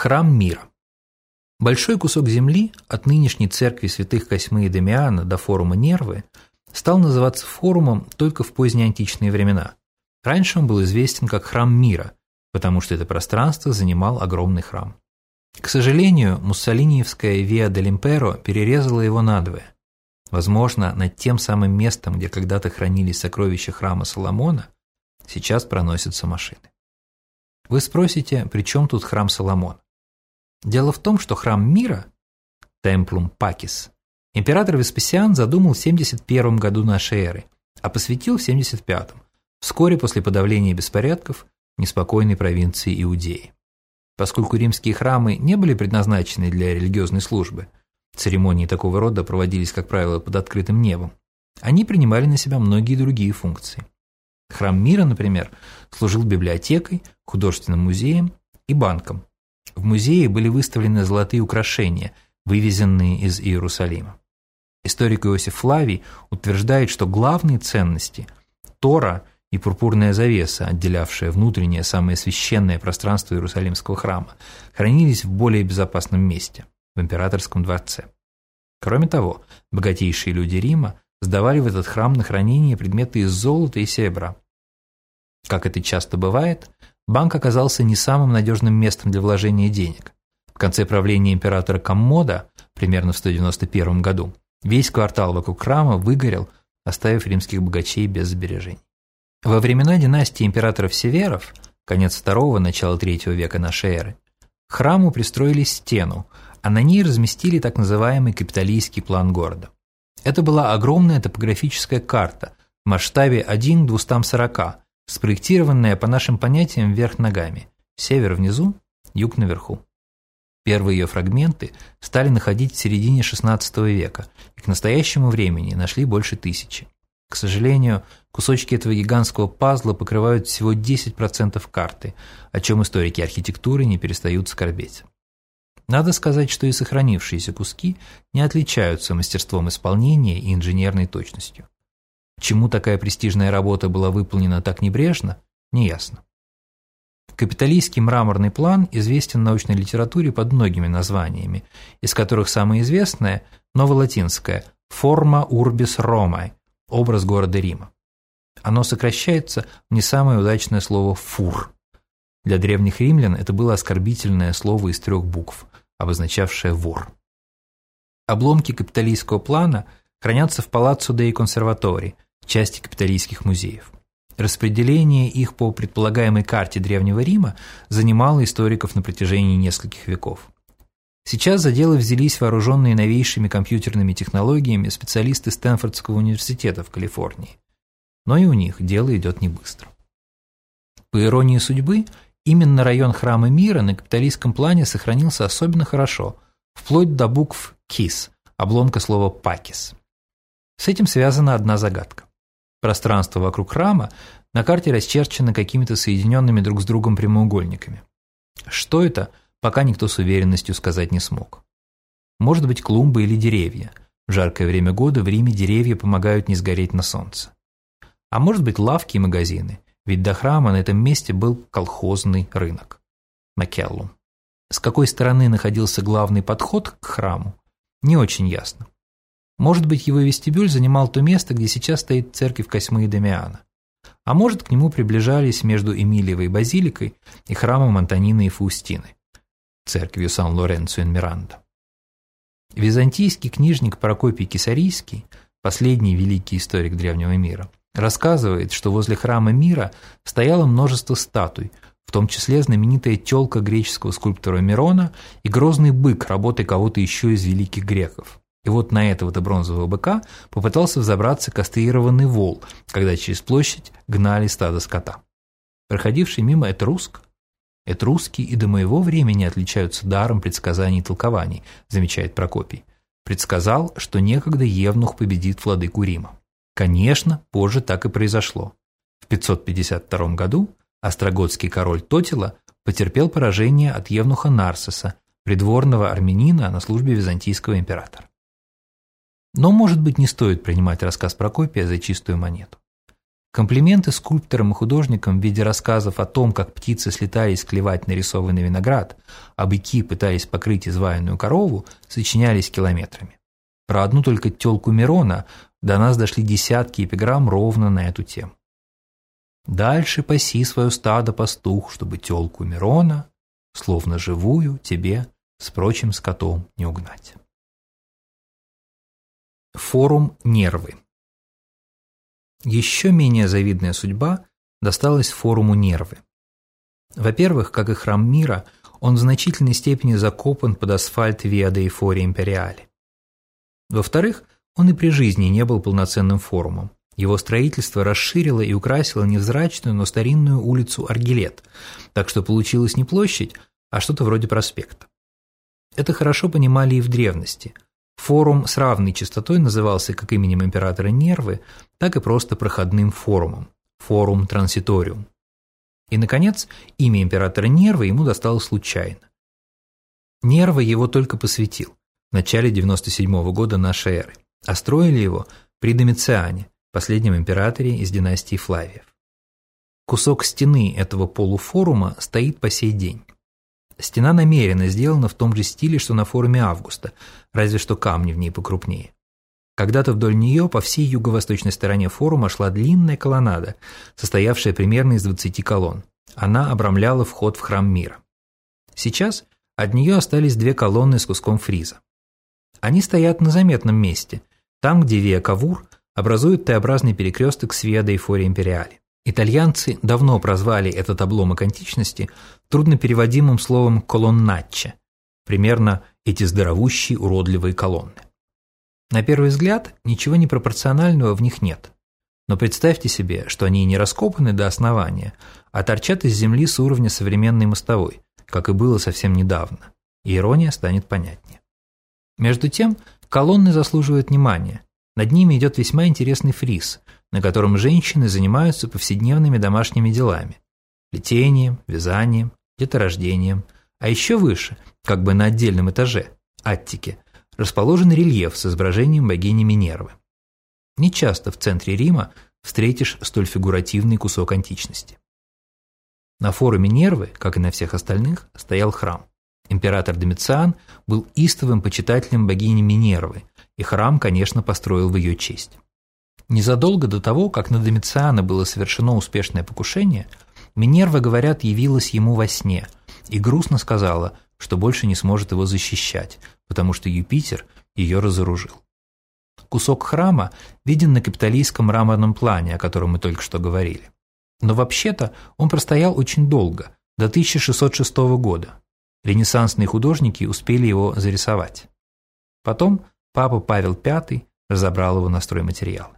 Храм мира. Большой кусок земли от нынешней церкви святых Косьмы и Дамиана до форума Нервы стал называться форумом только в поздние античные времена. Раньше он был известен как храм мира, потому что это пространство занимал огромный храм. К сожалению, муссолиниевская Виа дель Имперо перерезала его надвое. Возможно, над тем самым местом, где когда-то хранились сокровища храма Соломона, сейчас проносятся машины. Вы спросите, при чем тут храм Соломона? Дело в том, что храм мира, Темплум Пакис, император Веспасиан задумал в 71 году нашей эры, а посвятил в 75-м, вскоре после подавления беспорядков неспокойной провинции Иудеи. Поскольку римские храмы не были предназначены для религиозной службы, церемонии такого рода проводились, как правило, под открытым небом, они принимали на себя многие другие функции. Храм мира, например, служил библиотекой, художественным музеем и банком. В музее были выставлены золотые украшения, вывезенные из Иерусалима. Историк Иосиф Флавий утверждает, что главные ценности – Тора и пурпурная завеса, отделявшая внутреннее самое священное пространство Иерусалимского храма, хранились в более безопасном месте – в императорском дворце. Кроме того, богатейшие люди Рима сдавали в этот храм на хранение предметы из золота и серебра. Как это часто бывает, банк оказался не самым надежным местом для вложения денег. В конце правления императора Коммода, примерно в 191 году, весь квартал вокруг храма выгорел, оставив римских богачей без сбережений. Во времена династии императоров Северов, конец второго, начало третьего века нашей эры, к храму пристроили стену, а на ней разместили так называемый капиталийский план города. Это была огромная топографическая карта в масштабе 1 к 240, спроектированная по нашим понятиям вверх ногами, север внизу, юг наверху. Первые ее фрагменты стали находить в середине XVI века и к настоящему времени нашли больше тысячи. К сожалению, кусочки этого гигантского пазла покрывают всего 10% карты, о чем историки архитектуры не перестают скорбеть. Надо сказать, что и сохранившиеся куски не отличаются мастерством исполнения и инженерной точностью. Чему такая престижная работа была выполнена так небрежно, неясно. Капиталистский мраморный план известен в научной литературе под многими названиями, из которых самое известное – новолатинское «Forma urbis Romae» – образ города Рима. Оно сокращается в не самое удачное слово «фур». Для древних римлян это было оскорбительное слово из трех букв – обозначавшее вор. Обломки капиталистского плана хранятся в Палаццо Деи Консерватори, части капиталистских музеев. Распределение их по предполагаемой карте Древнего Рима занимало историков на протяжении нескольких веков. Сейчас за дело взялись вооруженные новейшими компьютерными технологиями специалисты Стэнфордского университета в Калифорнии. Но и у них дело идет не быстро. По иронии судьбы, Именно район Храма Мира на капиталистском плане сохранился особенно хорошо, вплоть до букв «кис», обломка слова «пакис». С этим связана одна загадка. Пространство вокруг храма на карте расчерчено какими-то соединенными друг с другом прямоугольниками. Что это, пока никто с уверенностью сказать не смог. Может быть клумбы или деревья. В жаркое время года в Риме деревья помогают не сгореть на солнце. А может быть лавки и магазины, ведь до храма на этом месте был колхозный рынок. Макеллум. С какой стороны находился главный подход к храму, не очень ясно. Может быть, его вестибюль занимал то место, где сейчас стоит церковь Косьмы и Дамиана. А может, к нему приближались между Эмилиевой базиликой и храмом Антонины и Фаустины, церковью Сан-Лоренцо ин Миранда. Византийский книжник Прокопий Кисарийский, последний великий историк древнего мира, рассказывает, что возле храма мира стояло множество статуй, в том числе знаменитая телка греческого скульптора Мирона и грозный бык работы кого-то еще из великих греков. И вот на этого-то бронзового быка попытался взобраться кастрированный вол, когда через площадь гнали стадо скота. Проходивший мимо Этруск, Этруски и до моего времени отличаются даром предсказаний и толкований, замечает Прокопий. Предсказал, что некогда Евнух победит владыку Рима. Конечно, позже так и произошло. В 552 году остроготский король Тотила потерпел поражение от евнуха Нарсеса, придворного армянина на службе византийского императора. Но, может быть, не стоит принимать рассказ Прокопия за чистую монету. Комплименты скульпторам и художникам в виде рассказов о том, как птицы слетались клевать нарисованный виноград, а быки пытались покрыть изваянную корову, сочинялись километрами. Про одну только тёлку Мирона до нас дошли десятки эпиграмм ровно на эту тему. Дальше паси свое стадо пастух, чтобы тёлку Мирона, словно живую, тебе с прочим скотом не угнать. Форум «Нервы» Еще менее завидная судьба досталась форуму «Нервы». Во-первых, как и храм мира, он в значительной степени закопан под асфальт Виа де Эйфория Империале. Во-вторых, он и при жизни не был полноценным форумом. Его строительство расширило и украсило невзрачную, но старинную улицу Аргилет, так что получилась не площадь, а что-то вроде проспекта. Это хорошо понимали и в древности – Форум с равной частотой назывался как именем императора Нервы, так и просто проходным форумом – форум транситориум. И, наконец, имя императора Нервы ему досталось случайно. Нерва его только посвятил в начале 97 -го года нашей эры, а строили его при Домициане, последнем императоре из династии Флавиев. Кусок стены этого полуфорума стоит по сей день. Стена намеренно сделана в том же стиле, что на форуме Августа, разве что камни в ней покрупнее. Когда-то вдоль нее по всей юго-восточной стороне форума шла длинная колоннада, состоявшая примерно из 20 колонн. Она обрамляла вход в храм мира. Сейчас от нее остались две колонны с куском фриза. Они стоят на заметном месте, там, где Виа Кавур образует Т-образный перекресток с Виа де Фори Империали. Итальянцы давно прозвали этот обломок античности труднопереводимым словом «колонначче», примерно эти здоровущие уродливые колонны. На первый взгляд ничего непропорционального в них нет. Но представьте себе, что они не раскопаны до основания, а торчат из земли с уровня современной мостовой, как и было совсем недавно. И ирония станет понятнее. Между тем, колонны заслуживают внимания. Над ними идет весьма интересный фриз, на котором женщины занимаются повседневными домашними делами – плетением, вязанием, деторождением. А еще выше, как бы на отдельном этаже, Аттике, расположен рельеф с изображением богини Минервы. Нечасто в центре Рима встретишь столь фигуративный кусок античности. На форуме Нервы, как и на всех остальных, стоял храм. Император Домициан был истовым почитателем богини Минервы, и храм, конечно, построил в ее честь. Незадолго до того, как на Домициана было совершено успешное покушение, Минерва, говорят, явилась ему во сне и грустно сказала, что больше не сможет его защищать, потому что Юпитер ее разоружил. Кусок храма виден на капитолийском мраморном плане, о котором мы только что говорили. Но вообще-то он простоял очень долго, до 1606 года. Ренессансные художники успели его зарисовать. Потом папа Павел V разобрал его на стройматериалы.